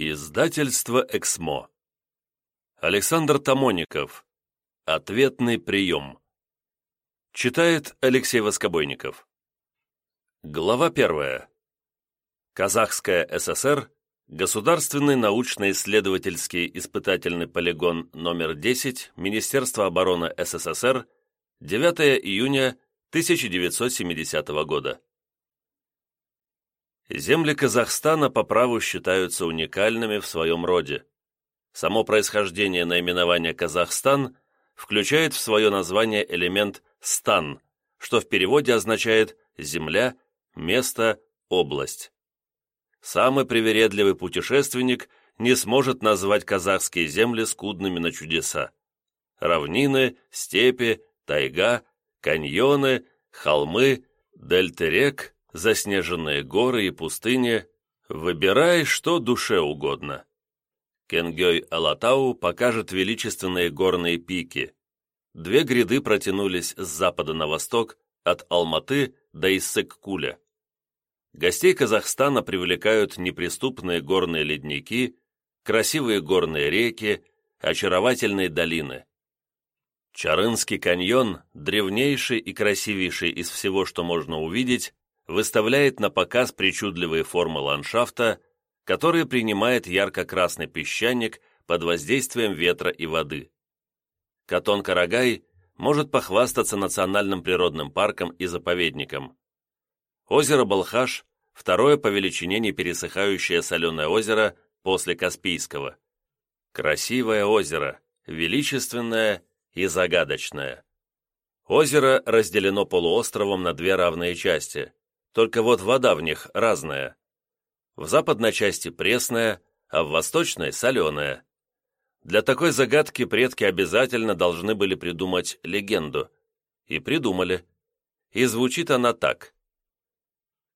Издательство «Эксмо». Александр Тамоников. Ответный прием. Читает Алексей Воскобойников. Глава первая. Казахская ССР. Государственный научно-исследовательский испытательный полигон номер 10 Министерства обороны СССР. 9 июня 1970 года. Земли Казахстана по праву считаются уникальными в своем роде. Само происхождение наименования «Казахстан» включает в свое название элемент «стан», что в переводе означает «земля», «место», «область». Самый привередливый путешественник не сможет назвать казахские земли скудными на чудеса. Равнины, степи, тайга, каньоны, холмы, дельты рек – заснеженные горы и пустыни, выбирай, что душе угодно. Кенгёй Алатау покажет величественные горные пики. Две гряды протянулись с запада на восток, от Алматы до Иссык-Куля. Гостей Казахстана привлекают неприступные горные ледники, красивые горные реки, очаровательные долины. Чарынский каньон, древнейший и красивейший из всего, что можно увидеть, выставляет на показ причудливые формы ландшафта, которые принимает ярко-красный песчаник под воздействием ветра и воды. Катон-Карагай может похвастаться национальным природным парком и заповедником. Озеро Балхаш – второе по величине непересыхающее соленое озеро после Каспийского. Красивое озеро, величественное и загадочное. Озеро разделено полуостровом на две равные части только вот вода в них разная. В западной части пресная, а в восточной – соленая. Для такой загадки предки обязательно должны были придумать легенду. И придумали. И звучит она так.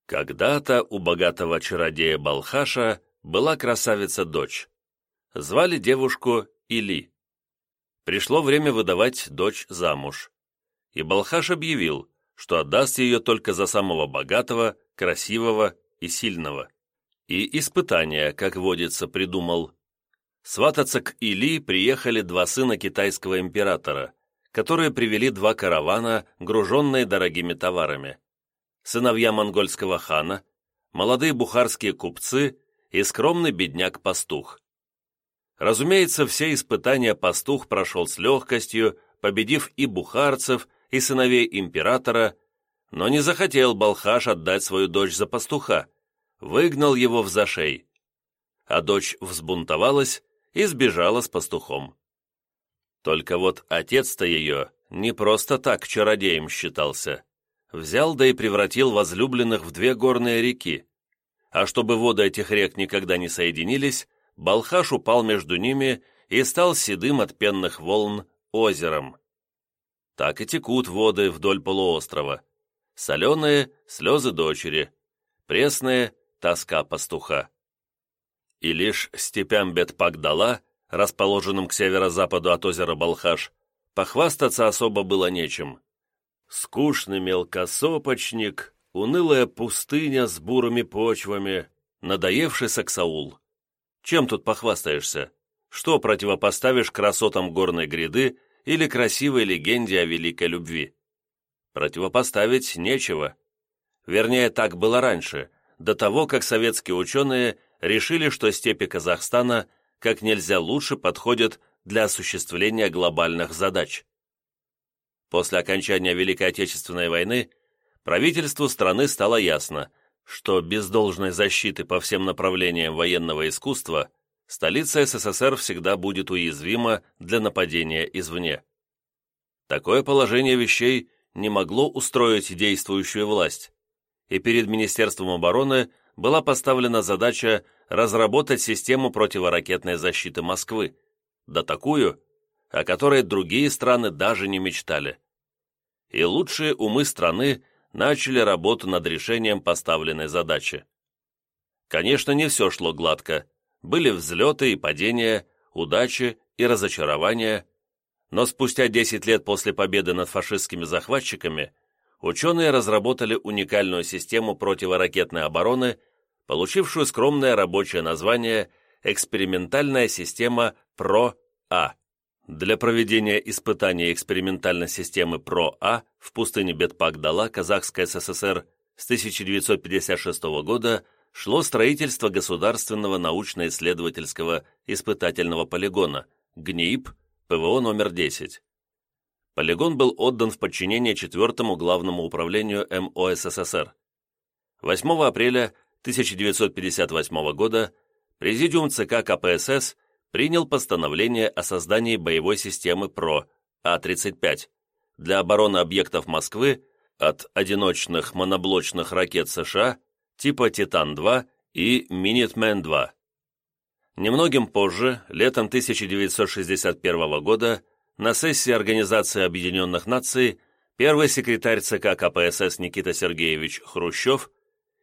Когда-то у богатого чародея Балхаша была красавица-дочь. Звали девушку Или. Пришло время выдавать дочь замуж. И Балхаш объявил, что отдаст ее только за самого богатого, красивого и сильного. И испытания, как водится, придумал. Свататься к Или приехали два сына китайского императора, которые привели два каравана, груженные дорогими товарами. Сыновья монгольского хана, молодые бухарские купцы и скромный бедняк-пастух. Разумеется, все испытания пастух прошел с легкостью, победив и бухарцев, и сыновей императора, но не захотел Балхаш отдать свою дочь за пастуха, выгнал его в зашей. А дочь взбунтовалась и сбежала с пастухом. Только вот отец-то ее не просто так чародеем считался. Взял да и превратил возлюбленных в две горные реки. А чтобы воды этих рек никогда не соединились, Балхаш упал между ними и стал седым от пенных волн озером так и текут воды вдоль полуострова. Соленые — слезы дочери, пресные — тоска пастуха. И лишь степям Бетпагдала, расположенным к северо-западу от озера Балхаш, похвастаться особо было нечем. Скучный мелкосопочник, унылая пустыня с бурыми почвами, надоевший Саксаул. Чем тут похвастаешься? Что противопоставишь красотам горной гряды или красивой легенде о великой любви. Противопоставить нечего. Вернее, так было раньше, до того, как советские ученые решили, что степи Казахстана как нельзя лучше подходят для осуществления глобальных задач. После окончания Великой Отечественной войны правительству страны стало ясно, что без должной защиты по всем направлениям военного искусства – столица СССР всегда будет уязвима для нападения извне. Такое положение вещей не могло устроить действующую власть, и перед Министерством обороны была поставлена задача разработать систему противоракетной защиты Москвы, да такую, о которой другие страны даже не мечтали. И лучшие умы страны начали работу над решением поставленной задачи. Конечно, не все шло гладко, были взлеты и падения, удачи и разочарования, но спустя 10 лет после победы над фашистскими захватчиками ученые разработали уникальную систему противоракетной обороны, получившую скромное рабочее название экспериментальная система ПРО-А. Для проведения испытаний экспериментальной системы ПРО-А в пустыне Бетпак-Дала Казахская ССР с 1956 года шло строительство Государственного научно-исследовательского испытательного полигона ГНИИП ПВО номер 10. Полигон был отдан в подчинение 4 Главному управлению МО СССР. 8 апреля 1958 года Президиум ЦК КПСС принял постановление о создании боевой системы ПРО А-35 для обороны объектов Москвы от одиночных моноблочных ракет США типа «Титан-2» и «Минитмен-2». Немногим позже, летом 1961 года, на сессии Организации Объединенных Наций первый секретарь ЦК КПСС Никита Сергеевич Хрущев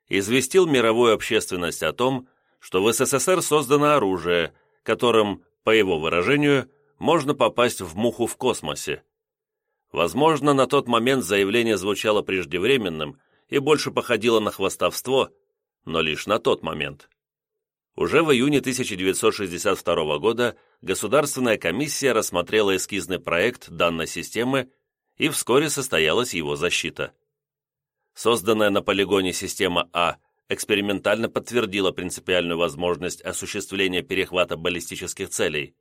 известил мировую общественность о том, что в СССР создано оружие, которым, по его выражению, можно попасть в муху в космосе. Возможно, на тот момент заявление звучало преждевременным и больше походило на хвастовство, но лишь на тот момент. Уже в июне 1962 года Государственная комиссия рассмотрела эскизный проект данной системы и вскоре состоялась его защита. Созданная на полигоне система А экспериментально подтвердила принципиальную возможность осуществления перехвата баллистических целей.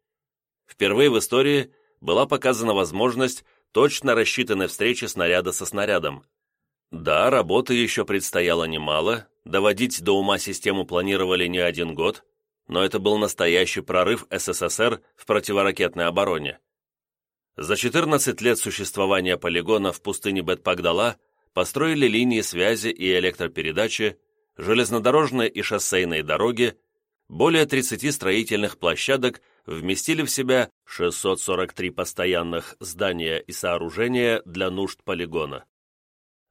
Впервые в истории была показана возможность точно рассчитанной встречи снаряда со снарядом. Да, работы еще предстояло немало, доводить до ума систему планировали не один год, но это был настоящий прорыв СССР в противоракетной обороне. За 14 лет существования полигона в пустыне Бетпагдала построили линии связи и электропередачи, железнодорожные и шоссейные дороги, более 30 строительных площадок вместили в себя 643 постоянных здания и сооружения для нужд полигона.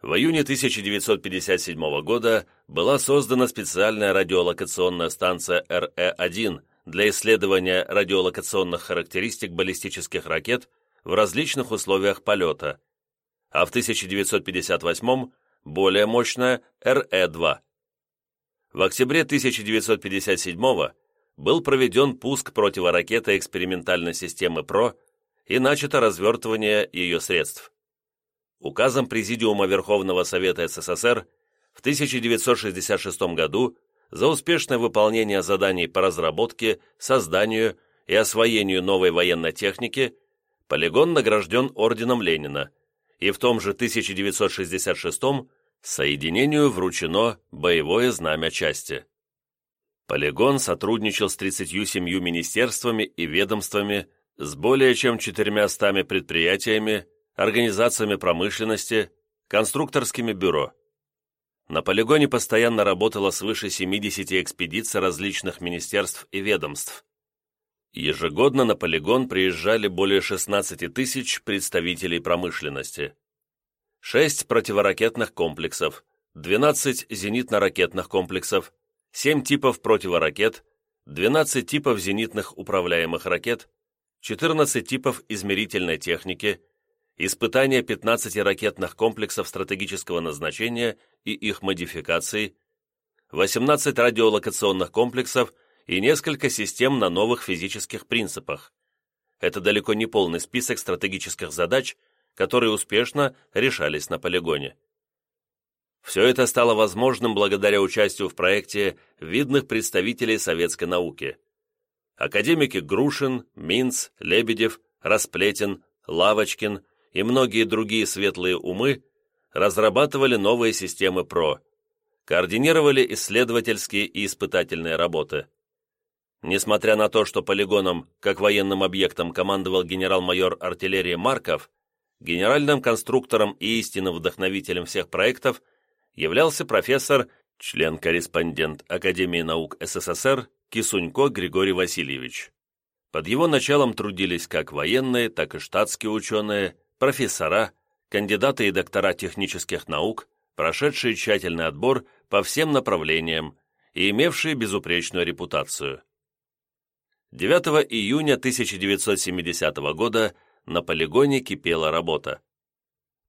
В июне 1957 года была создана специальная радиолокационная станция РЭ-1 для исследования радиолокационных характеристик баллистических ракет в различных условиях полета, а в 1958 более мощная РЭ-2. В октябре 1957 был проведен пуск противоракеты экспериментальной системы ПРО и начато развертывание ее средств. Указом Президиума Верховного Совета СССР в 1966 году за успешное выполнение заданий по разработке, созданию и освоению новой военной техники полигон награжден Орденом Ленина, и в том же 1966 соединению вручено боевое знамя части. Полигон сотрудничал с 37 министерствами и ведомствами, с более чем 400 предприятиями, организациями промышленности, конструкторскими бюро. На полигоне постоянно работало свыше 70 экспедиций различных министерств и ведомств. Ежегодно на полигон приезжали более 16 тысяч представителей промышленности. 6 противоракетных комплексов, 12 зенитно-ракетных комплексов, 7 типов противоракет, 12 типов зенитных управляемых ракет, 14 типов измерительной техники, испытания 15 ракетных комплексов стратегического назначения и их модификаций, 18 радиолокационных комплексов и несколько систем на новых физических принципах. Это далеко не полный список стратегических задач, которые успешно решались на полигоне. Все это стало возможным благодаря участию в проекте видных представителей советской науки. Академики Грушин, Минц, Лебедев, Расплетин, Лавочкин и многие другие светлые умы разрабатывали новые системы ПРО, координировали исследовательские и испытательные работы. Несмотря на то, что полигоном, как военным объектом, командовал генерал-майор артиллерии Марков, генеральным конструктором и истинным вдохновителем всех проектов являлся профессор, член-корреспондент Академии наук СССР Кисунько Григорий Васильевич. Под его началом трудились как военные, так и штатские ученые, профессора, кандидаты и доктора технических наук, прошедшие тщательный отбор по всем направлениям и имевшие безупречную репутацию. 9 июня 1970 года на полигоне кипела работа.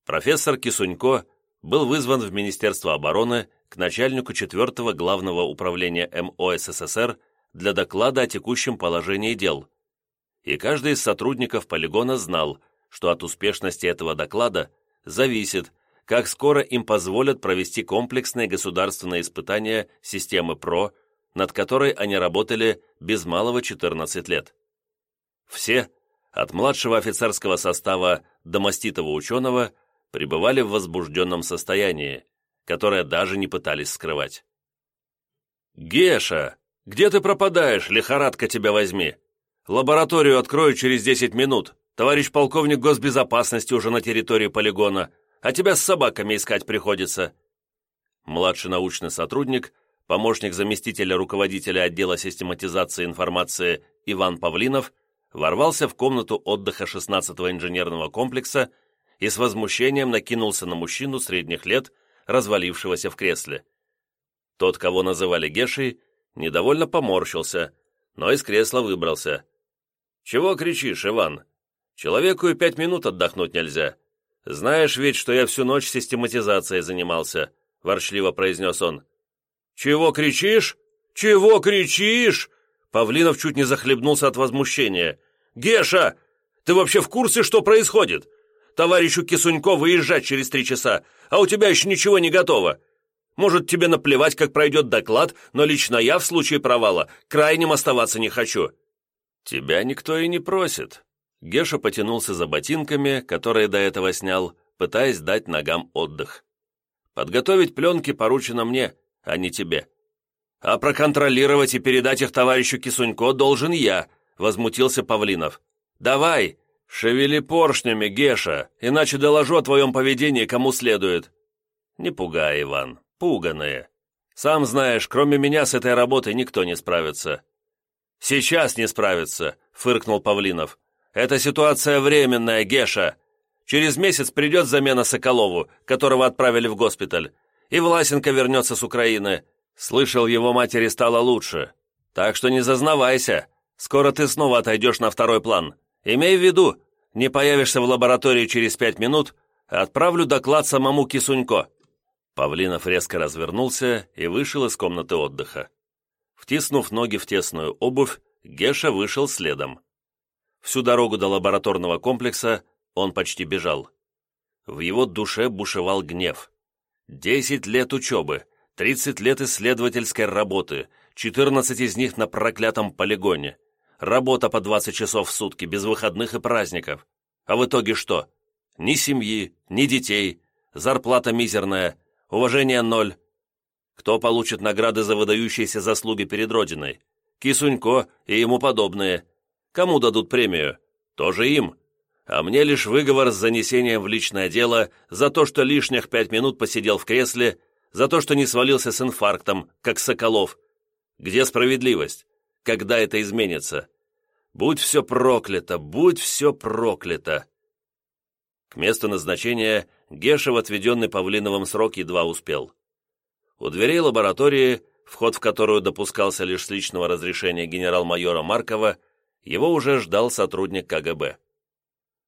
Профессор Кисунько был вызван в Министерство обороны к начальнику 4 Главного управления МО СССР для доклада о текущем положении дел. И каждый из сотрудников полигона знал, что от успешности этого доклада зависит, как скоро им позволят провести комплексные государственные испытания системы ПРО, над которой они работали без малого 14 лет. Все, от младшего офицерского состава до маститого ученого, пребывали в возбужденном состоянии, которое даже не пытались скрывать. «Геша, где ты пропадаешь, лихорадка тебя возьми? Лабораторию открою через 10 минут. Товарищ полковник госбезопасности уже на территории полигона, а тебя с собаками искать приходится». Младший научный сотрудник, помощник заместителя руководителя отдела систематизации информации Иван Павлинов, ворвался в комнату отдыха 16-го инженерного комплекса и с возмущением накинулся на мужчину средних лет, развалившегося в кресле. Тот, кого называли Гешей, недовольно поморщился, но из кресла выбрался. «Чего кричишь, Иван? Человеку и пять минут отдохнуть нельзя. Знаешь ведь, что я всю ночь систематизацией занимался», — ворчливо произнес он. «Чего кричишь? Чего кричишь?» Павлинов чуть не захлебнулся от возмущения. «Геша, ты вообще в курсе, что происходит? Товарищу Кисунько выезжать через три часа, а у тебя еще ничего не готово. Может, тебе наплевать, как пройдет доклад, но лично я в случае провала крайним оставаться не хочу». «Тебя никто и не просит». Геша потянулся за ботинками, которые до этого снял, пытаясь дать ногам отдых. «Подготовить пленки поручено мне, а не тебе. «А проконтролировать и передать их товарищу Кисунько должен я», — возмутился Павлинов. «Давай, шевели поршнями, Геша, иначе доложу о твоем поведении кому следует». «Не пугай, Иван, пуганые. Сам знаешь, кроме меня с этой работой никто не справится». «Сейчас не справится», — фыркнул Павлинов. «Эта ситуация временная, Геша. Через месяц придет замена Соколову, которого отправили в госпиталь, и Власенко вернется с Украины. Слышал, его матери стало лучше. Так что не зазнавайся. Скоро ты снова отойдешь на второй план. Имей в виду, не появишься в лаборатории через пять минут, отправлю доклад самому Кисунько». Павлинов резко развернулся и вышел из комнаты отдыха. Втиснув ноги в тесную обувь, Геша вышел следом. Всю дорогу до лабораторного комплекса он почти бежал. В его душе бушевал гнев. Десять лет учебы, 30 лет исследовательской работы, 14 из них на проклятом полигоне. Работа по 20 часов в сутки, без выходных и праздников. А в итоге что? Ни семьи, ни детей, зарплата мизерная, уважение ноль. Кто получит награды за выдающиеся заслуги перед Родиной? Кисунько и ему подобные. Кому дадут премию? Тоже им. А мне лишь выговор с занесением в личное дело за то, что лишних пять минут посидел в кресле за то, что не свалился с инфарктом, как Соколов. Где справедливость? Когда это изменится? Будь все проклято, будь все проклято!» К месту назначения Геша в отведенный Павлиновым срок едва успел. У дверей лаборатории, вход в которую допускался лишь с личного разрешения генерал-майора Маркова, его уже ждал сотрудник КГБ.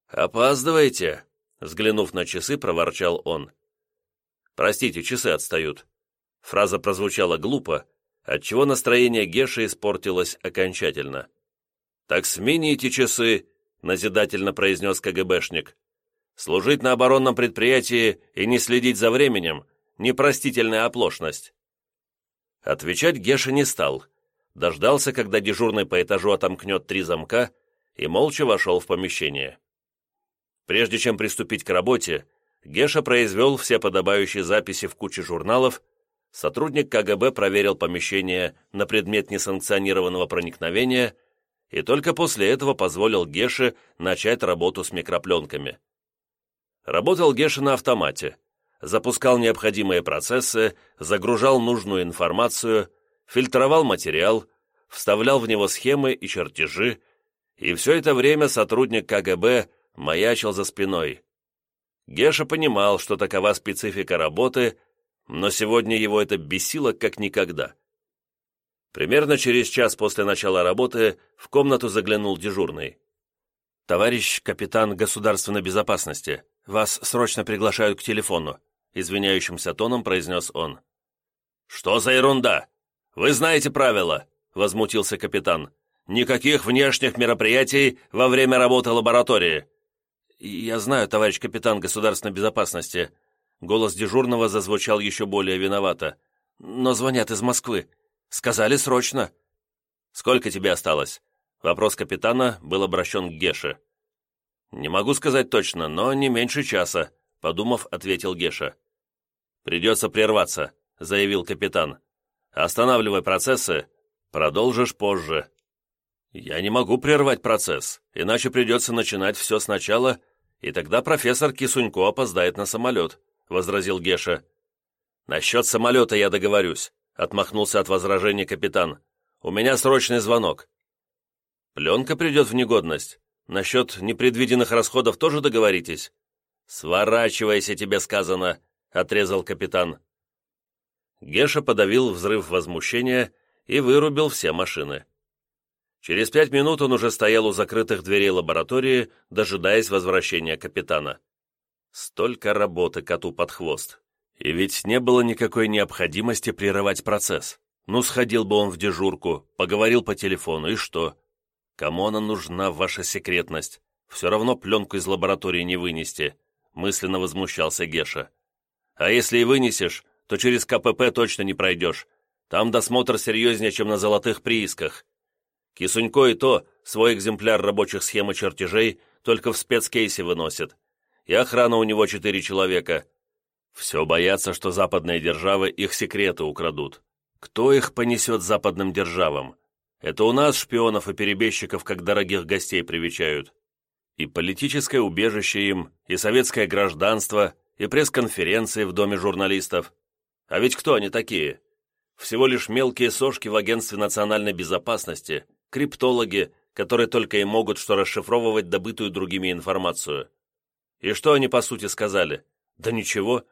«Опаздываете?» — взглянув на часы, проворчал он. Простите, часы отстают». Фраза прозвучала глупо, отчего настроение Геши испортилось окончательно. «Так смените часы», — назидательно произнес КГБшник. «Служить на оборонном предприятии и не следить за временем — непростительная оплошность». Отвечать Геша не стал. Дождался, когда дежурный по этажу отомкнет три замка, и молча вошел в помещение. Прежде чем приступить к работе, Геша произвел все подобающие записи в куче журналов, сотрудник КГБ проверил помещение на предмет несанкционированного проникновения и только после этого позволил Геше начать работу с микропленками. Работал Геша на автомате, запускал необходимые процессы, загружал нужную информацию, фильтровал материал, вставлял в него схемы и чертежи, и все это время сотрудник КГБ маячил за спиной, Геша понимал, что такова специфика работы, но сегодня его это бесило как никогда. Примерно через час после начала работы в комнату заглянул дежурный. «Товарищ капитан государственной безопасности, вас срочно приглашают к телефону», извиняющимся тоном произнес он. «Что за ерунда? Вы знаете правила. — возмутился капитан. «Никаких внешних мероприятий во время работы лаборатории!» «Я знаю, товарищ капитан государственной безопасности». Голос дежурного зазвучал еще более виновато. «Но звонят из Москвы. Сказали срочно». «Сколько тебе осталось?» Вопрос капитана был обращен к Геше. «Не могу сказать точно, но не меньше часа», — подумав, ответил Геша. «Придется прерваться», — заявил капитан. «Останавливай процессы, продолжишь позже». «Я не могу прервать процесс, иначе придется начинать все сначала и тогда профессор Кисунько опоздает на самолет», — возразил Геша. «Насчет самолета я договорюсь», — отмахнулся от возражений капитан. «У меня срочный звонок». «Пленка придет в негодность. Насчет непредвиденных расходов тоже договоритесь?» «Сворачивайся, тебе сказано», — отрезал капитан. Геша подавил взрыв возмущения и вырубил все машины. Через пять минут он уже стоял у закрытых дверей лаборатории, дожидаясь возвращения капитана. Столько работы коту под хвост. И ведь не было никакой необходимости прерывать процесс. Ну, сходил бы он в дежурку, поговорил по телефону, и что? Кому она нужна, ваша секретность? Все равно пленку из лаборатории не вынести, мысленно возмущался Геша. А если и вынесешь, то через КПП точно не пройдешь. Там досмотр серьезнее, чем на золотых приисках. Кисунько и то свой экземпляр рабочих схем и чертежей только в спецкейсе выносит. И охрана у него четыре человека. Все боятся, что западные державы их секреты украдут. Кто их понесет западным державам? Это у нас шпионов и перебежчиков как дорогих гостей привечают. И политическое убежище им, и советское гражданство, и пресс-конференции в доме журналистов. А ведь кто они такие? Всего лишь мелкие сошки в Агентстве национальной безопасности, криптологи, которые только и могут что расшифровывать добытую другими информацию. И что они по сути сказали? Да ничего,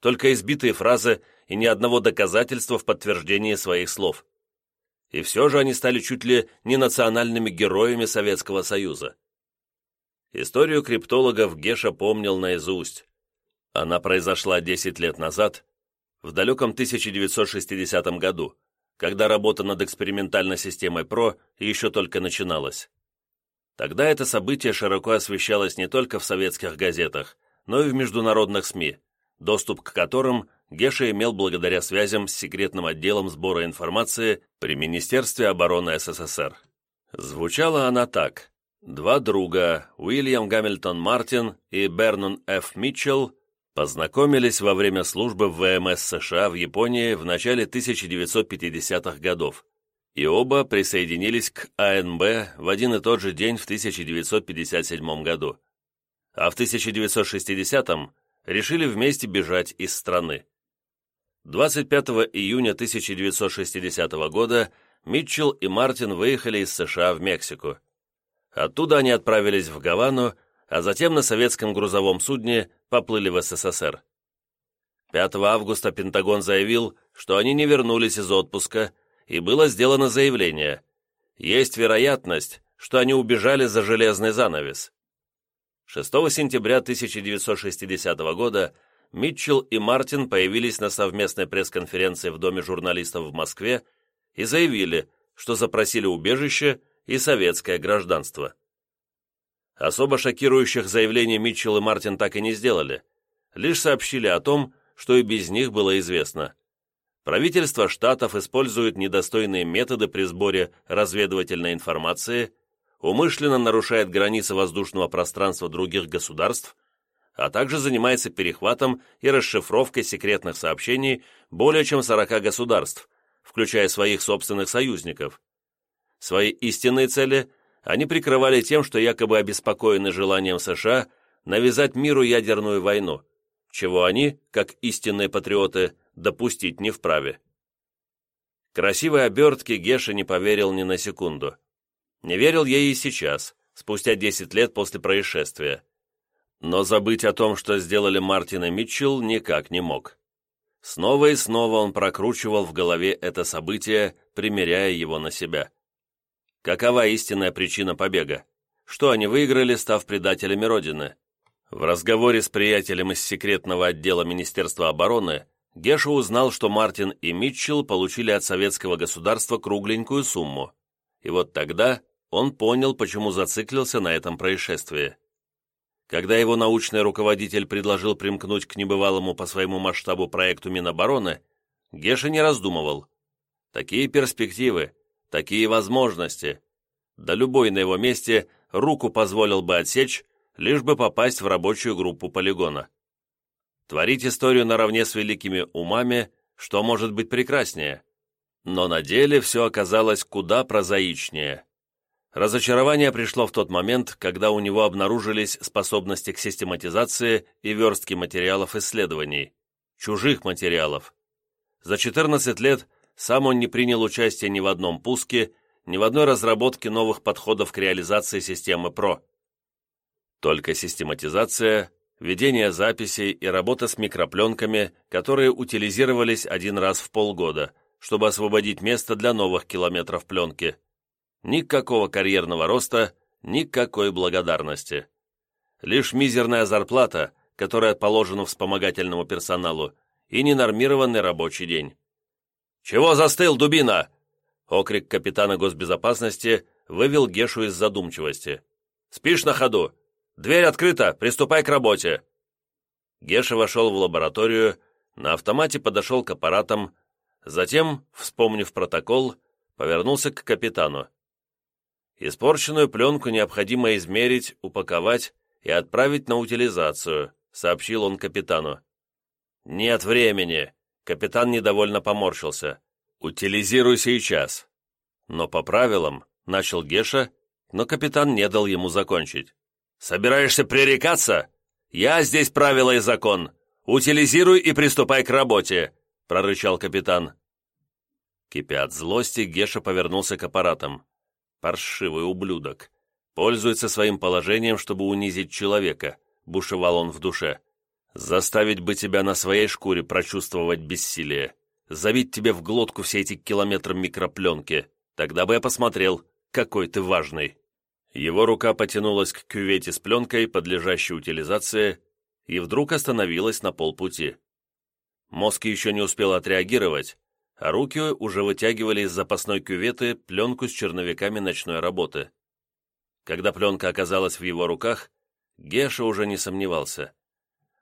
только избитые фразы и ни одного доказательства в подтверждении своих слов. И все же они стали чуть ли не национальными героями Советского Союза. Историю криптологов Геша помнил наизусть. Она произошла 10 лет назад, в далеком 1960 году, когда работа над экспериментальной системой ПРО еще только начиналась. Тогда это событие широко освещалось не только в советских газетах, но и в международных СМИ, доступ к которым Геша имел благодаря связям с секретным отделом сбора информации при Министерстве обороны СССР. Звучала она так. Два друга, Уильям Гамильтон Мартин и Бернон Ф. Митчелл, Познакомились во время службы в ВМС США в Японии в начале 1950-х годов, и оба присоединились к АНБ в один и тот же день в 1957 году. А в 1960-м решили вместе бежать из страны. 25 июня 1960 года Митчелл и Мартин выехали из США в Мексику. Оттуда они отправились в Гавану, а затем на советском грузовом судне поплыли в СССР. 5 августа Пентагон заявил, что они не вернулись из отпуска, и было сделано заявление. Есть вероятность, что они убежали за железный занавес. 6 сентября 1960 года Митчелл и Мартин появились на совместной пресс-конференции в Доме журналистов в Москве и заявили, что запросили убежище и советское гражданство. Особо шокирующих заявлений Митчелл и Мартин так и не сделали. Лишь сообщили о том, что и без них было известно. Правительство штатов использует недостойные методы при сборе разведывательной информации, умышленно нарушает границы воздушного пространства других государств, а также занимается перехватом и расшифровкой секретных сообщений более чем 40 государств, включая своих собственных союзников. Свои истинные цели они прикрывали тем, что якобы обеспокоены желанием США навязать миру ядерную войну, чего они, как истинные патриоты, допустить не вправе. Красивой обертке Геша не поверил ни на секунду. Не верил ей и сейчас, спустя 10 лет после происшествия. Но забыть о том, что сделали Мартин и Митчелл, никак не мог. Снова и снова он прокручивал в голове это событие, примеряя его на себя. Какова истинная причина побега? Что они выиграли, став предателями Родины? В разговоре с приятелем из секретного отдела Министерства обороны Геша узнал, что Мартин и Митчелл получили от советского государства кругленькую сумму. И вот тогда он понял, почему зациклился на этом происшествии. Когда его научный руководитель предложил примкнуть к небывалому по своему масштабу проекту Минобороны, Геша не раздумывал. Такие перспективы, такие возможности. Да любой на его месте руку позволил бы отсечь, лишь бы попасть в рабочую группу полигона. Творить историю наравне с великими умами, что может быть прекраснее. Но на деле все оказалось куда прозаичнее. Разочарование пришло в тот момент, когда у него обнаружились способности к систематизации и верстке материалов исследований, чужих материалов. За 14 лет сам он не принял участие ни в одном пуске, ни в одной разработке новых подходов к реализации системы ПРО. Только систематизация, ведение записей и работа с микропленками, которые утилизировались один раз в полгода, чтобы освободить место для новых километров пленки – Никакого карьерного роста, никакой благодарности. Лишь мизерная зарплата, которая положена вспомогательному персоналу, и ненормированный рабочий день. «Чего застыл, дубина?» Окрик капитана госбезопасности вывел Гешу из задумчивости. «Спишь на ходу? Дверь открыта, приступай к работе!» Геша вошел в лабораторию, на автомате подошел к аппаратам, затем, вспомнив протокол, повернулся к капитану. Испорченную пленку необходимо измерить, упаковать и отправить на утилизацию», — сообщил он капитану. «Нет времени», — капитан недовольно поморщился. «Утилизируй сейчас». Но по правилам, — начал Геша, но капитан не дал ему закончить. «Собираешься пререкаться? Я здесь правила и закон. Утилизируй и приступай к работе», — прорычал капитан. Кипя от злости, Геша повернулся к аппаратам. Паршивый ублюдок. Пользуется своим положением, чтобы унизить человека, бушевал он в душе. Заставить бы тебя на своей шкуре прочувствовать бессилие. Забить тебе в глотку все эти километры микропленки. Тогда бы я посмотрел, какой ты важный. Его рука потянулась к кювете с пленкой, подлежащей утилизации, и вдруг остановилась на полпути. Мозг еще не успел отреагировать, а руки уже вытягивали из запасной кюветы пленку с черновиками ночной работы. Когда пленка оказалась в его руках, Геша уже не сомневался.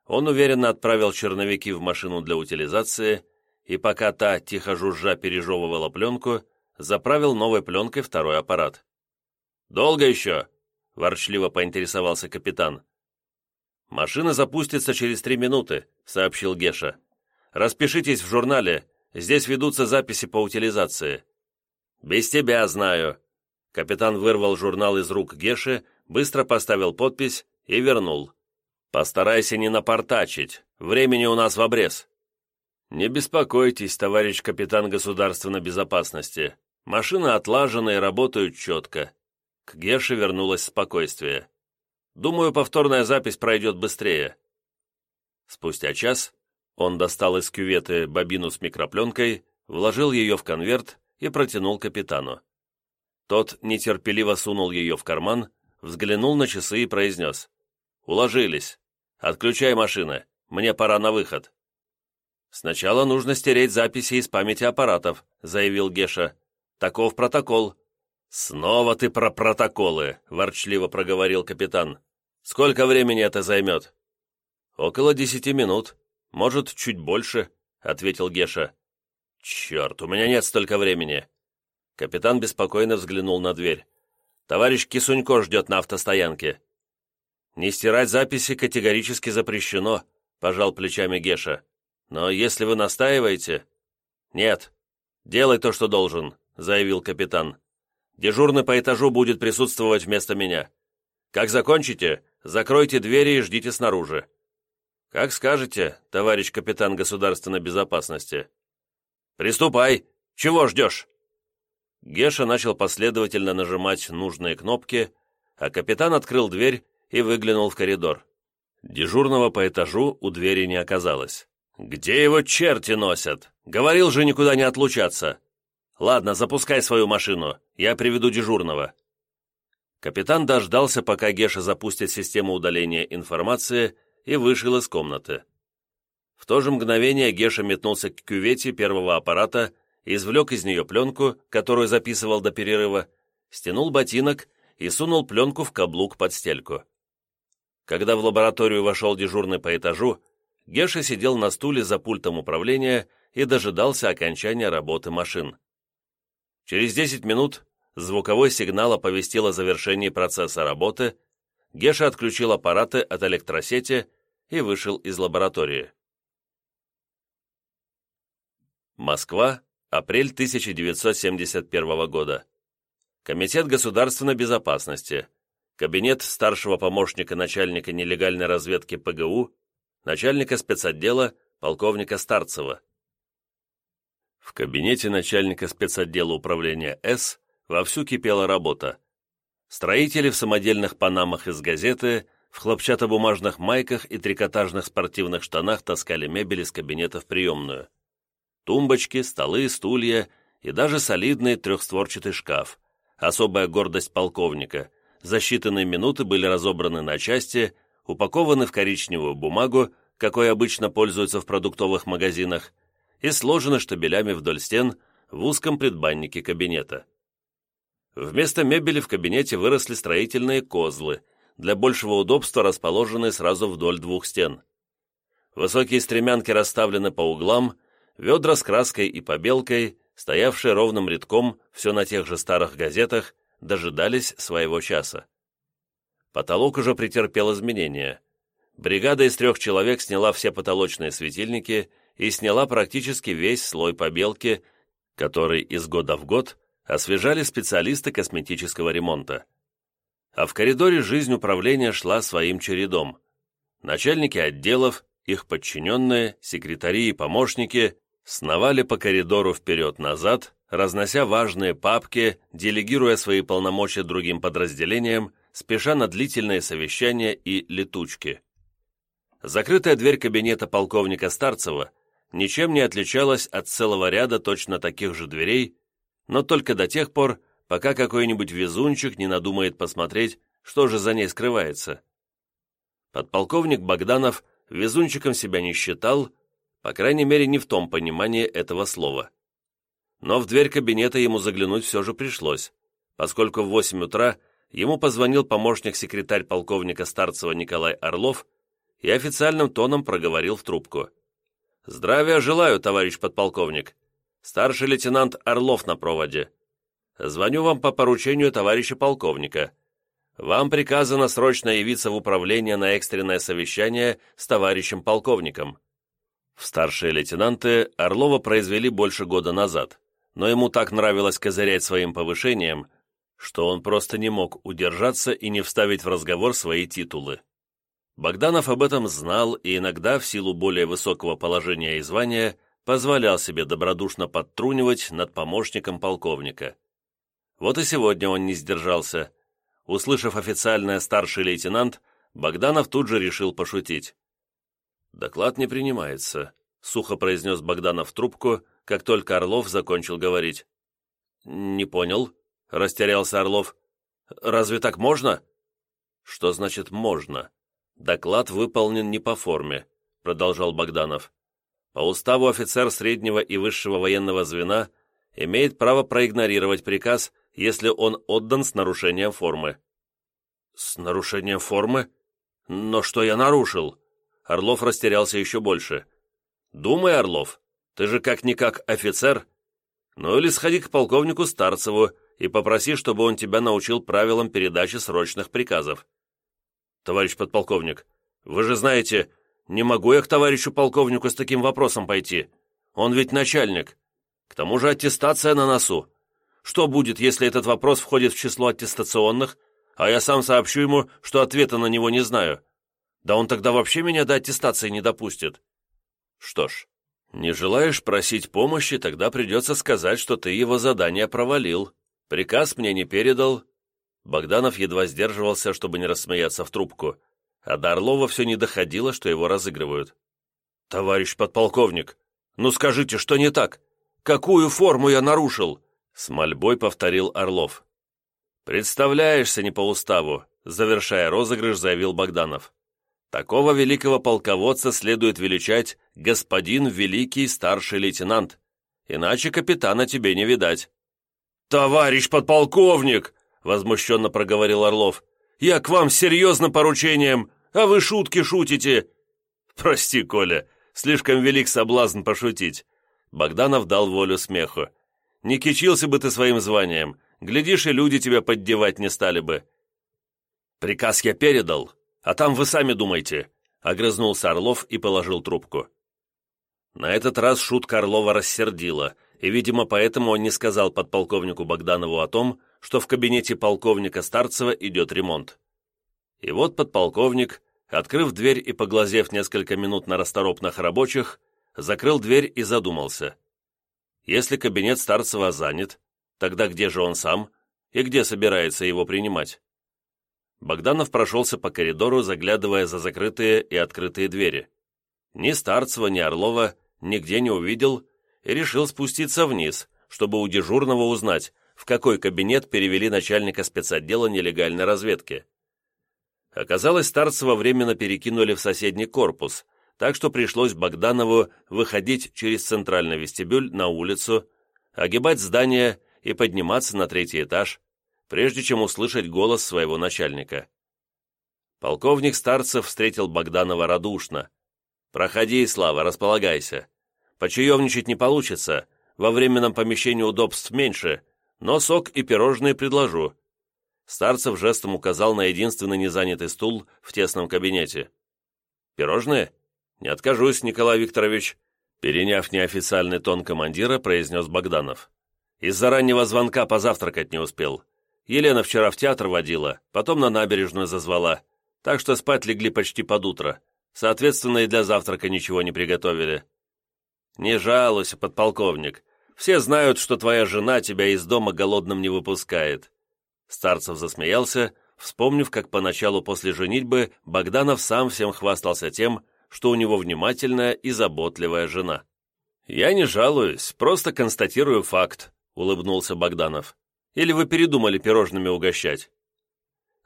Он уверенно отправил черновики в машину для утилизации, и пока та, тихо жужжа, пережевывала пленку, заправил новой пленкой второй аппарат. «Долго еще?» – ворчливо поинтересовался капитан. «Машина запустится через три минуты», – сообщил Геша. «Распишитесь в журнале, Здесь ведутся записи по утилизации». «Без тебя знаю». Капитан вырвал журнал из рук Геши, быстро поставил подпись и вернул. «Постарайся не напортачить. Времени у нас в обрез». «Не беспокойтесь, товарищ капитан государственной безопасности. Машины отлажены и работают четко». К Геше вернулось спокойствие. «Думаю, повторная запись пройдет быстрее». Спустя час он достал из кюветы бобину с микропленкой, вложил ее в конверт и протянул капитану. Тот нетерпеливо сунул ее в карман, взглянул на часы и произнес. «Уложились. Отключай машины. Мне пора на выход». «Сначала нужно стереть записи из памяти аппаратов», — заявил Геша. «Таков протокол». «Снова ты про протоколы», — ворчливо проговорил капитан. «Сколько времени это займет?» «Около десяти минут», «Может, чуть больше», — ответил Геша. «Черт, у меня нет столько времени». Капитан беспокойно взглянул на дверь. «Товарищ Кисунько ждет на автостоянке». «Не стирать записи категорически запрещено», — пожал плечами Геша. «Но если вы настаиваете...» «Нет, делай то, что должен», — заявил капитан. «Дежурный по этажу будет присутствовать вместо меня. Как закончите, закройте двери и ждите снаружи. «Как скажете, товарищ капитан государственной безопасности». «Приступай! Чего ждешь?» Геша начал последовательно нажимать нужные кнопки, а капитан открыл дверь и выглянул в коридор. Дежурного по этажу у двери не оказалось. «Где его черти носят? Говорил же никуда не отлучаться!» «Ладно, запускай свою машину, я приведу дежурного». Капитан дождался, пока Геша запустит систему удаления информации, и вышел из комнаты. В то же мгновение Геша метнулся к кювете первого аппарата, извлек из нее пленку, которую записывал до перерыва, стянул ботинок и сунул пленку в каблук под стельку. Когда в лабораторию вошел дежурный по этажу, Геша сидел на стуле за пультом управления и дожидался окончания работы машин. Через 10 минут звуковой сигнал оповестил о завершении процесса работы, Геша отключил аппараты от электросети и вышел из лаборатории. Москва, апрель 1971 года. Комитет государственной безопасности, кабинет старшего помощника начальника нелегальной разведки ПГУ, начальника спецотдела полковника Старцева. В кабинете начальника спецотдела управления С вовсю кипела работа. Строители в самодельных панамах из газеты, в хлопчатобумажных майках и трикотажных спортивных штанах таскали мебель из кабинета в приемную. Тумбочки, столы, стулья и даже солидный трехстворчатый шкаф. Особая гордость полковника. За считанные минуты были разобраны на части, упакованы в коричневую бумагу, какой обычно пользуются в продуктовых магазинах, и сложены штабелями вдоль стен в узком предбаннике кабинета. Вместо мебели в кабинете выросли строительные козлы, для большего удобства расположенные сразу вдоль двух стен. Высокие стремянки расставлены по углам, ведра с краской и побелкой, стоявшие ровным рядком все на тех же старых газетах, дожидались своего часа. Потолок уже претерпел изменения. Бригада из трех человек сняла все потолочные светильники и сняла практически весь слой побелки, который из года в год освежали специалисты косметического ремонта. А в коридоре жизнь управления шла своим чередом. Начальники отделов, их подчиненные, секретари и помощники сновали по коридору вперед-назад, разнося важные папки, делегируя свои полномочия другим подразделениям, спеша на длительные совещания и летучки. Закрытая дверь кабинета полковника Старцева ничем не отличалась от целого ряда точно таких же дверей, но только до тех пор, пока какой-нибудь везунчик не надумает посмотреть, что же за ней скрывается. Подполковник Богданов везунчиком себя не считал, по крайней мере, не в том понимании этого слова. Но в дверь кабинета ему заглянуть все же пришлось, поскольку в 8 утра ему позвонил помощник-секретарь полковника Старцева Николай Орлов и официальным тоном проговорил в трубку. «Здравия желаю, товарищ подполковник. Старший лейтенант Орлов на проводе. Звоню вам по поручению товарища полковника. Вам приказано срочно явиться в управление на экстренное совещание с товарищем полковником». В старшие лейтенанты Орлова произвели больше года назад, но ему так нравилось козырять своим повышением, что он просто не мог удержаться и не вставить в разговор свои титулы. Богданов об этом знал и иногда, в силу более высокого положения и звания, позволял себе добродушно подтрунивать над помощником полковника. Вот и сегодня он не сдержался. Услышав официальное старший лейтенант, Богданов тут же решил пошутить. «Доклад не принимается», — сухо произнес Богданов трубку, как только Орлов закончил говорить. «Не понял», — растерялся Орлов. «Разве так можно?» «Что значит «можно»?» «Доклад выполнен не по форме», — продолжал Богданов. «По уставу офицер среднего и высшего военного звена имеет право проигнорировать приказ, если он отдан с нарушением формы». «С нарушением формы? Но что я нарушил?» Орлов растерялся еще больше. «Думай, Орлов, ты же как-никак офицер. Ну или сходи к полковнику Старцеву и попроси, чтобы он тебя научил правилам передачи срочных приказов товарищ подполковник. Вы же знаете, не могу я к товарищу полковнику с таким вопросом пойти. Он ведь начальник. К тому же аттестация на носу. Что будет, если этот вопрос входит в число аттестационных, а я сам сообщу ему, что ответа на него не знаю? Да он тогда вообще меня до аттестации не допустит. Что ж, не желаешь просить помощи, тогда придется сказать, что ты его задание провалил. Приказ мне не передал, Богданов едва сдерживался, чтобы не рассмеяться в трубку, а до Орлова все не доходило, что его разыгрывают. «Товарищ подполковник, ну скажите, что не так? Какую форму я нарушил?» С мольбой повторил Орлов. «Представляешься не по уставу», завершая розыгрыш, заявил Богданов. Такого великого полководца следует величать господин великий старший лейтенант, иначе капитана тебе не видать». «Товарищ подполковник!» — возмущенно проговорил Орлов. «Я к вам с серьезным поручением, а вы шутки шутите!» «Прости, Коля, слишком велик соблазн пошутить». Богданов дал волю смеху. «Не кичился бы ты своим званием, глядишь, и люди тебя поддевать не стали бы». «Приказ я передал, а там вы сами думайте», — огрызнулся Орлов и положил трубку. На этот раз шутка Орлова рассердила, и, видимо, поэтому он не сказал подполковнику Богданову о том, что в кабинете полковника Старцева идет ремонт. И вот подполковник, открыв дверь и поглазев несколько минут на расторопных рабочих, закрыл дверь и задумался. Если кабинет Старцева занят, тогда где же он сам и где собирается его принимать? Богданов прошелся по коридору, заглядывая за закрытые и открытые двери. Ни Старцева, ни Орлова нигде не увидел и решил спуститься вниз, чтобы у дежурного узнать, в какой кабинет перевели начальника спецотдела нелегальной разведки. Оказалось, Старцева временно перекинули в соседний корпус, так что пришлось Богданову выходить через центральный вестибюль на улицу, огибать здание и подниматься на третий этаж, прежде чем услышать голос своего начальника. Полковник Старцев встретил Богданова радушно. «Проходи, Слава, располагайся. Почаевничать не получится, во временном помещении удобств меньше, но сок и пирожные предложу». Старцев жестом указал на единственный незанятый стул в тесном кабинете. «Пирожные? Не откажусь, Николай Викторович», переняв неофициальный тон командира, произнес Богданов. «Из-за раннего звонка позавтракать не успел. Елена вчера в театр водила, потом на набережную зазвала, так что спать легли почти под утро. Соответственно, и для завтрака ничего не приготовили. Не жалуйся, подполковник. Все знают, что твоя жена тебя из дома голодным не выпускает. Старцев засмеялся, вспомнив, как поначалу после женитьбы Богданов сам всем хвастался тем, что у него внимательная и заботливая жена. «Я не жалуюсь, просто констатирую факт», — улыбнулся Богданов. Или вы передумали пирожными угощать?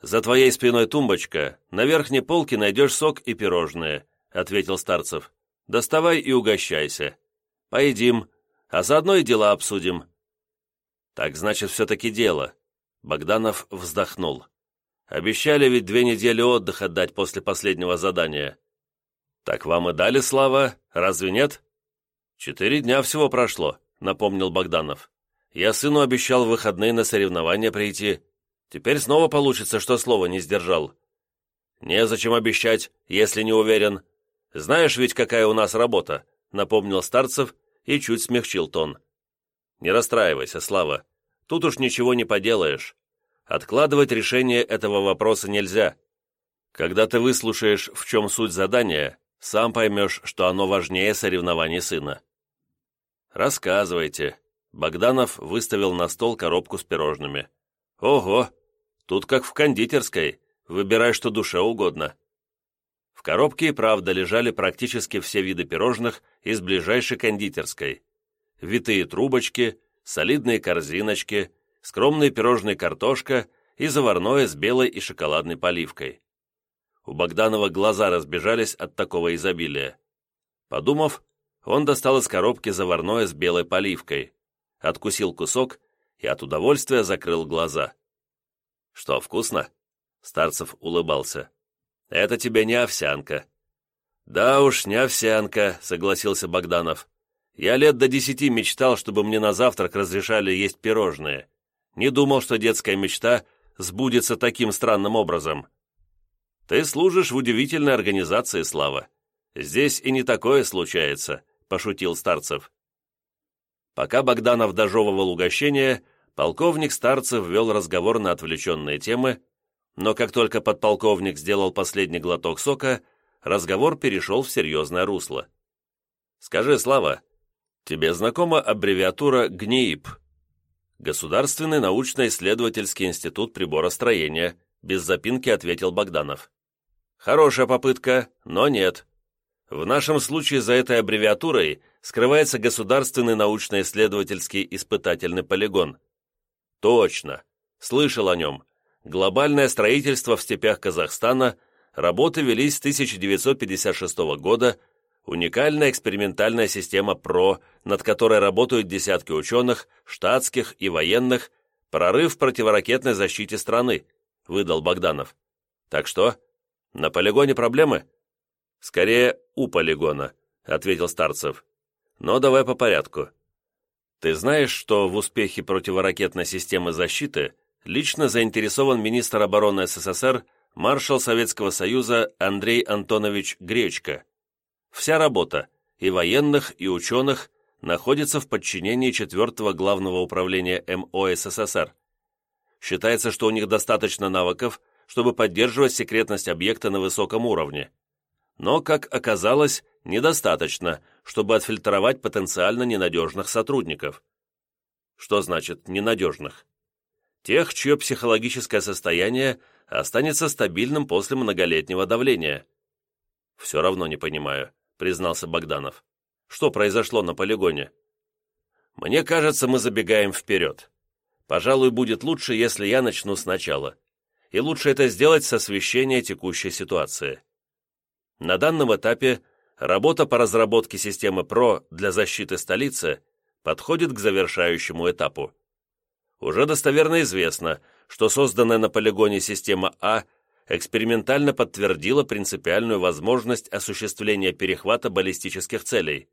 За твоей спиной тумбочка, на верхней полке найдешь сок и пирожные», — ответил Старцев. «Доставай и угощайся. Поедим, а заодно и дела обсудим». «Так значит, все-таки дело». Богданов вздохнул. «Обещали ведь две недели отдыха дать после последнего задания». «Так вам и дали, Слава, разве нет?» «Четыре дня всего прошло», — напомнил Богданов. Я сыну обещал в выходные на соревнования прийти. Теперь снова получится, что слово не сдержал. Незачем обещать, если не уверен. Знаешь ведь, какая у нас работа, напомнил Старцев и чуть смягчил тон. Не расстраивайся, Слава. Тут уж ничего не поделаешь. Откладывать решение этого вопроса нельзя. Когда ты выслушаешь, в чем суть задания, сам поймешь, что оно важнее соревнований сына. Рассказывайте, Богданов выставил на стол коробку с пирожными. «Ого! Тут как в кондитерской. Выбирай, что душе угодно». В коробке и правда лежали практически все виды пирожных из ближайшей кондитерской. Витые трубочки, солидные корзиночки, скромные пирожные картошка и заварное с белой и шоколадной поливкой. У Богданова глаза разбежались от такого изобилия. Подумав, он достал из коробки заварное с белой поливкой откусил кусок и от удовольствия закрыл глаза. «Что, вкусно?» Старцев улыбался. «Это тебе не овсянка». «Да уж, не овсянка», — согласился Богданов. «Я лет до десяти мечтал, чтобы мне на завтрак разрешали есть пирожные. Не думал, что детская мечта сбудется таким странным образом». «Ты служишь в удивительной организации, Слава. Здесь и не такое случается», — пошутил Старцев. Пока Богданов дожевывал угощение, полковник Старцев вел разговор на отвлеченные темы, но как только подполковник сделал последний глоток сока, разговор перешел в серьезное русло. «Скажи, Слава, тебе знакома аббревиатура ГНИИП?» «Государственный научно-исследовательский институт приборостроения», без запинки ответил Богданов. «Хорошая попытка, но нет. В нашем случае за этой аббревиатурой скрывается Государственный научно-исследовательский испытательный полигон. Точно. Слышал о нем. Глобальное строительство в степях Казахстана, работы велись с 1956 года, уникальная экспериментальная система ПРО, над которой работают десятки ученых, штатских и военных, прорыв в противоракетной защите страны, выдал Богданов. Так что, на полигоне проблемы? Скорее, у полигона, ответил Старцев. Но давай по порядку. Ты знаешь, что в успехе противоракетной системы защиты лично заинтересован министр обороны СССР, маршал Советского Союза Андрей Антонович Гречко. Вся работа, и военных, и ученых, находится в подчинении 4 Главного управления МО СССР. Считается, что у них достаточно навыков, чтобы поддерживать секретность объекта на высоком уровне. Но, как оказалось, недостаточно, чтобы отфильтровать потенциально ненадежных сотрудников. Что значит «ненадежных»? Тех, чье психологическое состояние останется стабильным после многолетнего давления. «Все равно не понимаю», — признался Богданов. «Что произошло на полигоне?» «Мне кажется, мы забегаем вперед. Пожалуй, будет лучше, если я начну сначала. И лучше это сделать с освещения текущей ситуации. На данном этапе работа по разработке системы ПРО для защиты столицы подходит к завершающему этапу. Уже достоверно известно, что созданная на полигоне система А экспериментально подтвердила принципиальную возможность осуществления перехвата баллистических целей.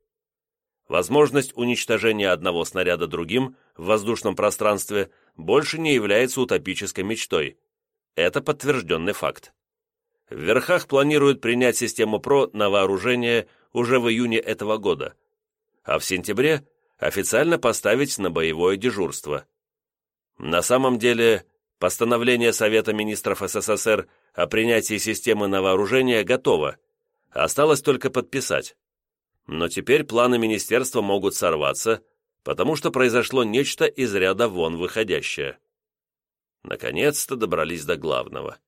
Возможность уничтожения одного снаряда другим в воздушном пространстве больше не является утопической мечтой. Это подтвержденный факт. В Верхах планируют принять систему ПРО на вооружение уже в июне этого года, а в сентябре официально поставить на боевое дежурство. На самом деле, постановление Совета министров СССР о принятии системы на вооружение готово, осталось только подписать. Но теперь планы министерства могут сорваться, потому что произошло нечто из ряда вон выходящее. Наконец-то добрались до главного.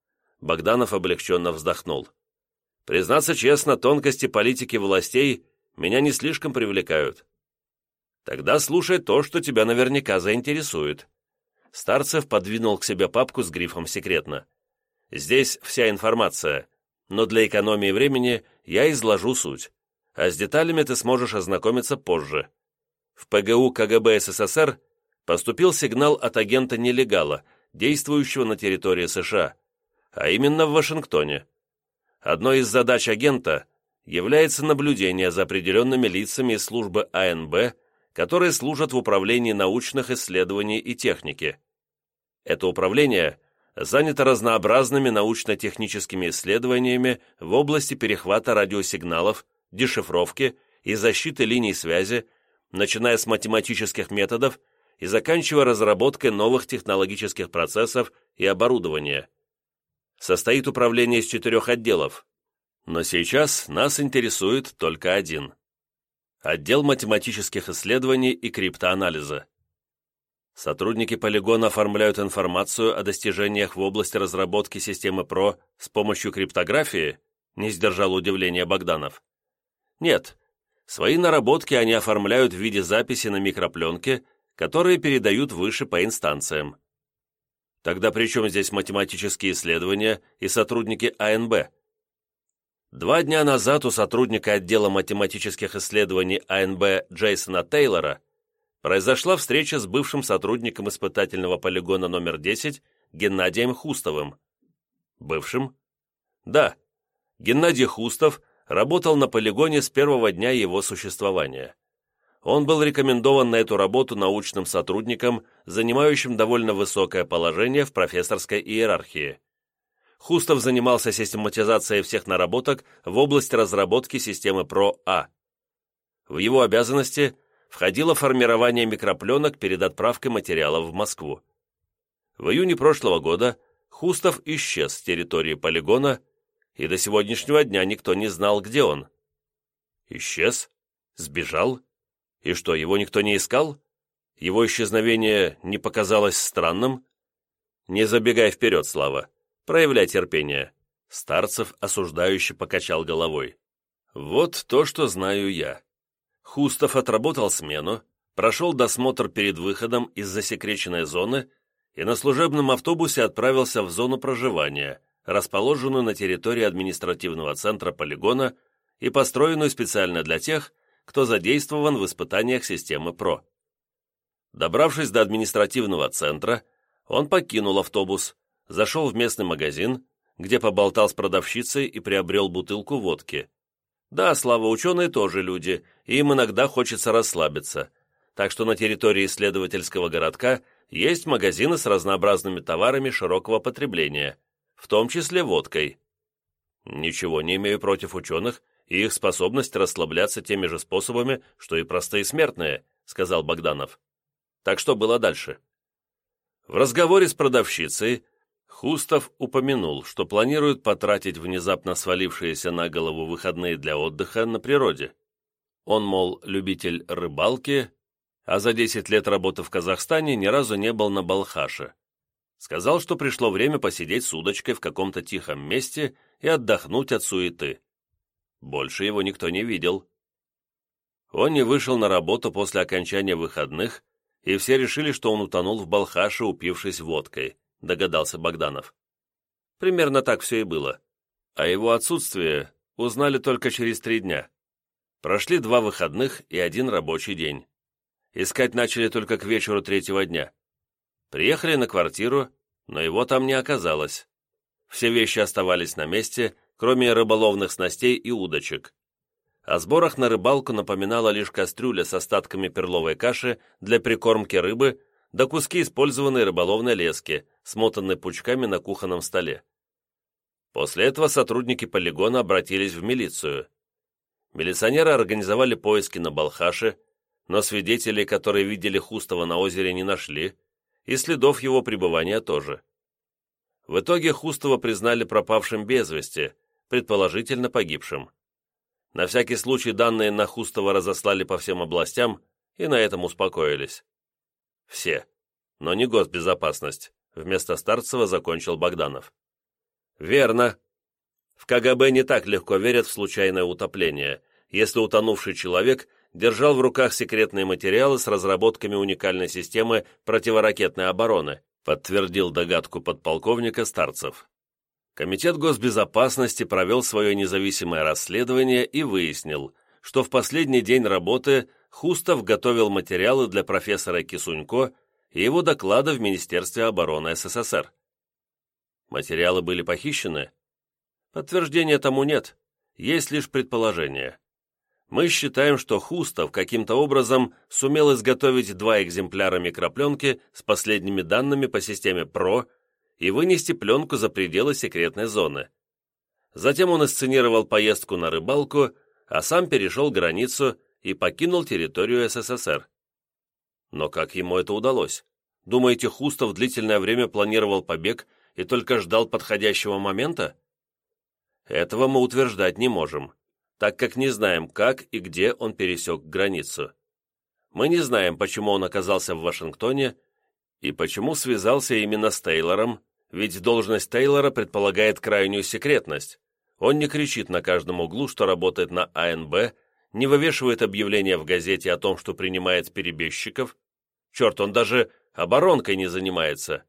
Богданов облегченно вздохнул. «Признаться честно, тонкости политики властей меня не слишком привлекают. Тогда слушай то, что тебя наверняка заинтересует». Старцев подвинул к себе папку с грифом «Секретно». «Здесь вся информация, но для экономии времени я изложу суть, а с деталями ты сможешь ознакомиться позже. В ПГУ КГБ СССР поступил сигнал от агента-нелегала, действующего на территории США а именно в Вашингтоне. Одной из задач агента является наблюдение за определенными лицами из службы АНБ, которые служат в управлении научных исследований и техники. Это управление занято разнообразными научно-техническими исследованиями в области перехвата радиосигналов, дешифровки и защиты линий связи, начиная с математических методов и заканчивая разработкой новых технологических процессов и оборудования состоит управление из четырех отделов, но сейчас нас интересует только один. Отдел математических исследований и криптоанализа. Сотрудники полигона оформляют информацию о достижениях в области разработки системы ПРО с помощью криптографии, не сдержал удивления Богданов. Нет, свои наработки они оформляют в виде записи на микропленке, которые передают выше по инстанциям. Тогда при чем здесь математические исследования и сотрудники АНБ? Два дня назад у сотрудника отдела математических исследований АНБ Джейсона Тейлора произошла встреча с бывшим сотрудником испытательного полигона номер 10 Геннадием Хустовым. Бывшим? Да. Геннадий Хустов работал на полигоне с первого дня его существования он был рекомендован на эту работу научным сотрудником, занимающим довольно высокое положение в профессорской иерархии. Хустов занимался систематизацией всех наработок в области разработки системы ПРО-А. В его обязанности входило формирование микропленок перед отправкой материалов в Москву. В июне прошлого года Хустов исчез с территории полигона, и до сегодняшнего дня никто не знал, где он. Исчез? Сбежал? И что, его никто не искал? Его исчезновение не показалось странным? Не забегай вперед, Слава. Проявляй терпение. Старцев осуждающе покачал головой. Вот то, что знаю я. Хустов отработал смену, прошел досмотр перед выходом из засекреченной зоны и на служебном автобусе отправился в зону проживания, расположенную на территории административного центра полигона и построенную специально для тех, кто задействован в испытаниях системы ПРО. Добравшись до административного центра, он покинул автобус, зашел в местный магазин, где поболтал с продавщицей и приобрел бутылку водки. Да, слава, ученые тоже люди, и им иногда хочется расслабиться, так что на территории исследовательского городка есть магазины с разнообразными товарами широкого потребления, в том числе водкой. Ничего не имею против ученых и их способность расслабляться теми же способами, что и простые смертные, сказал Богданов. Так что было дальше? В разговоре с продавщицей Хустов упомянул, что планирует потратить внезапно свалившиеся на голову выходные для отдыха на природе. Он, мол, любитель рыбалки, а за 10 лет работы в Казахстане ни разу не был на Балхаше. Сказал, что пришло время посидеть с удочкой в каком-то тихом месте и отдохнуть от суеты. Больше его никто не видел. Он не вышел на работу после окончания выходных, и все решили, что он утонул в Балхаше, упившись водкой, догадался Богданов. Примерно так все и было. А его отсутствие узнали только через три дня. Прошли два выходных и один рабочий день. Искать начали только к вечеру третьего дня. Приехали на квартиру, но его там не оказалось. Все вещи оставались на месте, кроме рыболовных снастей и удочек. О сборах на рыбалку напоминала лишь кастрюля с остатками перловой каши для прикормки рыбы да куски использованной рыболовной лески, смотанной пучками на кухонном столе. После этого сотрудники полигона обратились в милицию. Милиционеры организовали поиски на Балхаше, но свидетелей, которые видели Хустова на озере, не нашли, и следов его пребывания тоже. В итоге Хустова признали пропавшим без вести, предположительно погибшим. На всякий случай данные на Хустова разослали по всем областям и на этом успокоились. Все, но не госбезопасность, вместо Старцева закончил Богданов. Верно. В КГБ не так легко верят в случайное утопление, если утонувший человек держал в руках секретные материалы с разработками уникальной системы противоракетной обороны, подтвердил догадку подполковника Старцев. Комитет госбезопасности провел свое независимое расследование и выяснил, что в последний день работы Хустов готовил материалы для профессора Кисунько и его доклада в Министерстве обороны СССР. Материалы были похищены? Подтверждения тому нет, есть лишь предположение. Мы считаем, что Хустов каким-то образом сумел изготовить два экземпляра микропленки с последними данными по системе ПРО и вынести пленку за пределы секретной зоны. Затем он инсценировал поездку на рыбалку, а сам перешел границу и покинул территорию СССР. Но как ему это удалось? Думаете, Хустов длительное время планировал побег и только ждал подходящего момента? Этого мы утверждать не можем так как не знаем, как и где он пересек границу. Мы не знаем, почему он оказался в Вашингтоне и почему связался именно с Тейлором, ведь должность Тейлора предполагает крайнюю секретность. Он не кричит на каждом углу, что работает на АНБ, не вывешивает объявления в газете о том, что принимает перебежчиков. Черт, он даже оборонкой не занимается.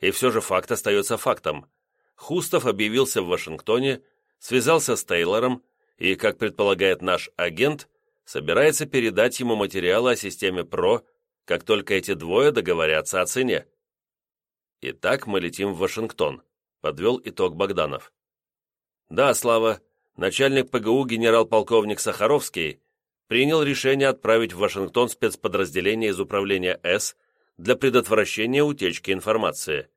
И все же факт остается фактом. Хустов объявился в Вашингтоне, связался с Тейлором, и, как предполагает наш агент, собирается передать ему материалы о системе ПРО, как только эти двое договорятся о цене. Итак, мы летим в Вашингтон, подвел итог Богданов. Да, Слава, начальник ПГУ генерал-полковник Сахаровский принял решение отправить в Вашингтон спецподразделение из управления С для предотвращения утечки информации.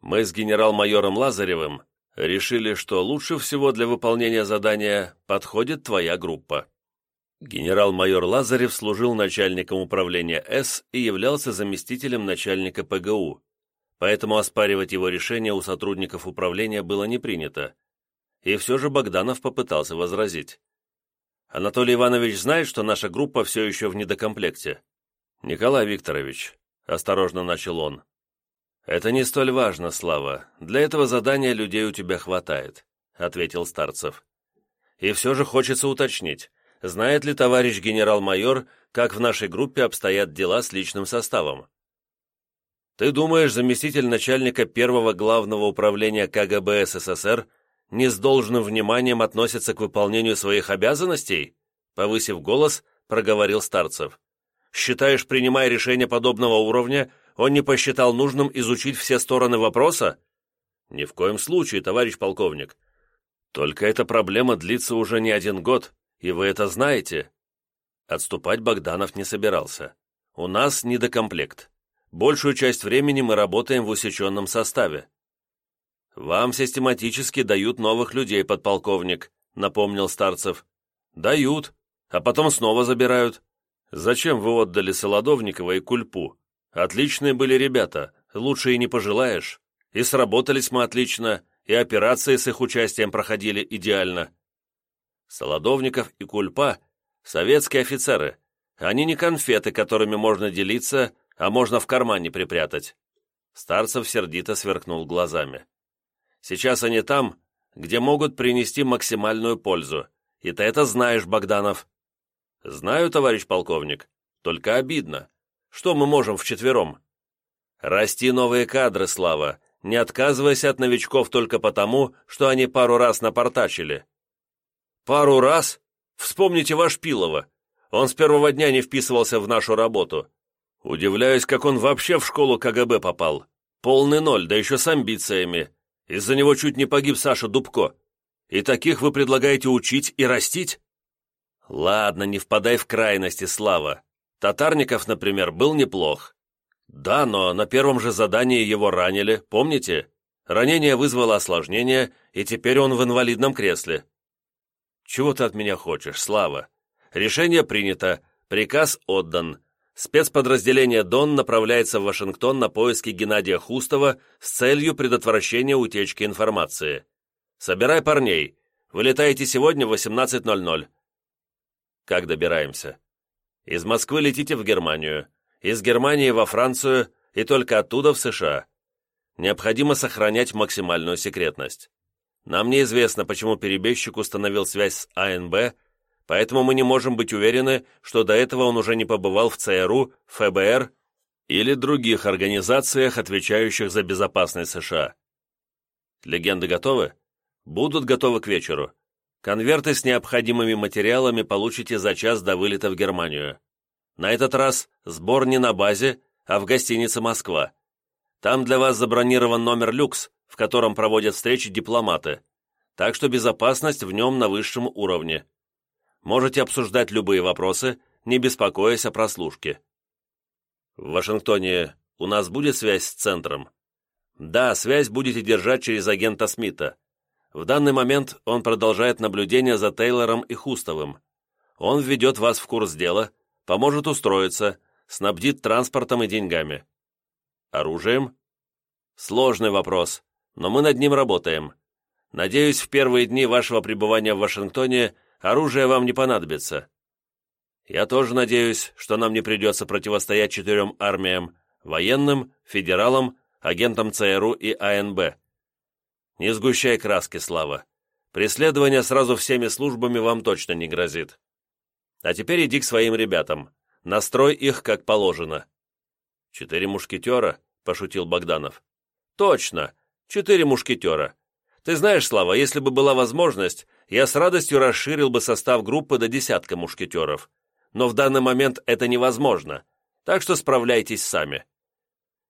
Мы с генерал-майором Лазаревым решили, что лучше всего для выполнения задания подходит твоя группа. Генерал-майор Лазарев служил начальником управления С и являлся заместителем начальника ПГУ, поэтому оспаривать его решение у сотрудников управления было не принято. И все же Богданов попытался возразить. «Анатолий Иванович знает, что наша группа все еще в недокомплекте?» «Николай Викторович», — осторожно начал он, «Это не столь важно, Слава. Для этого задания людей у тебя хватает», — ответил Старцев. «И все же хочется уточнить, знает ли товарищ генерал-майор, как в нашей группе обстоят дела с личным составом?» Ты думаешь, заместитель начальника первого главного управления КГБ СССР не с должным вниманием относится к выполнению своих обязанностей?» Повысив голос, проговорил Старцев. «Считаешь, принимая решение подобного уровня, он не посчитал нужным изучить все стороны вопроса?» «Ни в коем случае, товарищ полковник. Только эта проблема длится уже не один год, и вы это знаете». Отступать Богданов не собирался. «У нас недокомплект. Большую часть времени мы работаем в усеченном составе. «Вам систематически дают новых людей, подполковник», — напомнил Старцев. «Дают, а потом снова забирают. Зачем вы отдали Солодовникова и Кульпу? Отличные были ребята, лучше и не пожелаешь. И сработались мы отлично, и операции с их участием проходили идеально». Солодовников и Кульпа — советские офицеры. Они не конфеты, которыми можно делиться, а можно в кармане припрятать. Старцев сердито сверкнул глазами. Сейчас они там, где могут принести максимальную пользу. И ты это знаешь, Богданов». «Знаю, товарищ полковник. Только обидно. Что мы можем вчетвером?» «Расти новые кадры, Слава, не отказывайся от новичков только потому, что они пару раз напортачили». «Пару раз? Вспомните ваш Пилова. Он с первого дня не вписывался в нашу работу. Удивляюсь, как он вообще в школу КГБ попал. Полный ноль, да еще с амбициями. Из-за него чуть не погиб Саша Дубко. И таких вы предлагаете учить и растить? Ладно, не впадай в крайности, Слава. Татарников, например, был неплох. Да, но на первом же задании его ранили, помните? Ранение вызвало осложнение, и теперь он в инвалидном кресле. Чего ты от меня хочешь, Слава? Решение принято, приказ отдан, Спецподразделение «Дон» направляется в Вашингтон на поиски Геннадия Хустова с целью предотвращения утечки информации. Собирай парней. Вылетаете сегодня в 18.00. Как добираемся? Из Москвы летите в Германию, из Германии во Францию и только оттуда в США. Необходимо сохранять максимальную секретность. Нам неизвестно, почему перебежчик установил связь с АНБ поэтому мы не можем быть уверены, что до этого он уже не побывал в ЦРУ, ФБР или других организациях, отвечающих за безопасность США. Легенды готовы? Будут готовы к вечеру. Конверты с необходимыми материалами получите за час до вылета в Германию. На этот раз сбор не на базе, а в гостинице «Москва». Там для вас забронирован номер «Люкс», в котором проводят встречи дипломаты, так что безопасность в нем на высшем уровне. Можете обсуждать любые вопросы, не беспокоясь о прослушке. В Вашингтоне у нас будет связь с центром? Да, связь будете держать через агента Смита. В данный момент он продолжает наблюдение за Тейлором и Хустовым. Он введет вас в курс дела, поможет устроиться, снабдит транспортом и деньгами. Оружием? Сложный вопрос, но мы над ним работаем. Надеюсь, в первые дни вашего пребывания в Вашингтоне Оружие вам не понадобится. Я тоже надеюсь, что нам не придется противостоять четырем армиям, военным, федералам, агентам ЦРУ и АНБ. Не сгущай краски, Слава. Преследование сразу всеми службами вам точно не грозит. А теперь иди к своим ребятам. Настрой их как положено. Четыре мушкетера, пошутил Богданов. Точно, четыре мушкетера. Ты знаешь, Слава, если бы была возможность, я с радостью расширил бы состав группы до десятка мушкетеров. Но в данный момент это невозможно, так что справляйтесь сами».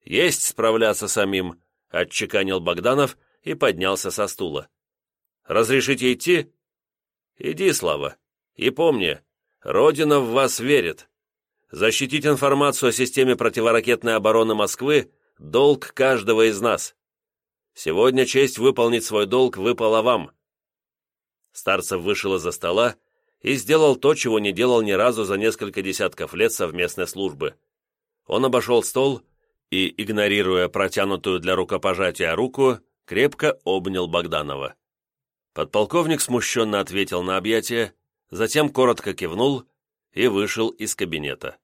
«Есть справляться самим», — отчеканил Богданов и поднялся со стула. «Разрешите идти?» «Иди, Слава, и помни, Родина в вас верит. Защитить информацию о системе противоракетной обороны Москвы — долг каждого из нас. Сегодня честь выполнить свой долг выпала вам. Старцев вышел из-за стола и сделал то, чего не делал ни разу за несколько десятков лет совместной службы. Он обошел стол и, игнорируя протянутую для рукопожатия руку, крепко обнял Богданова. Подполковник смущенно ответил на объятие, затем коротко кивнул и вышел из кабинета.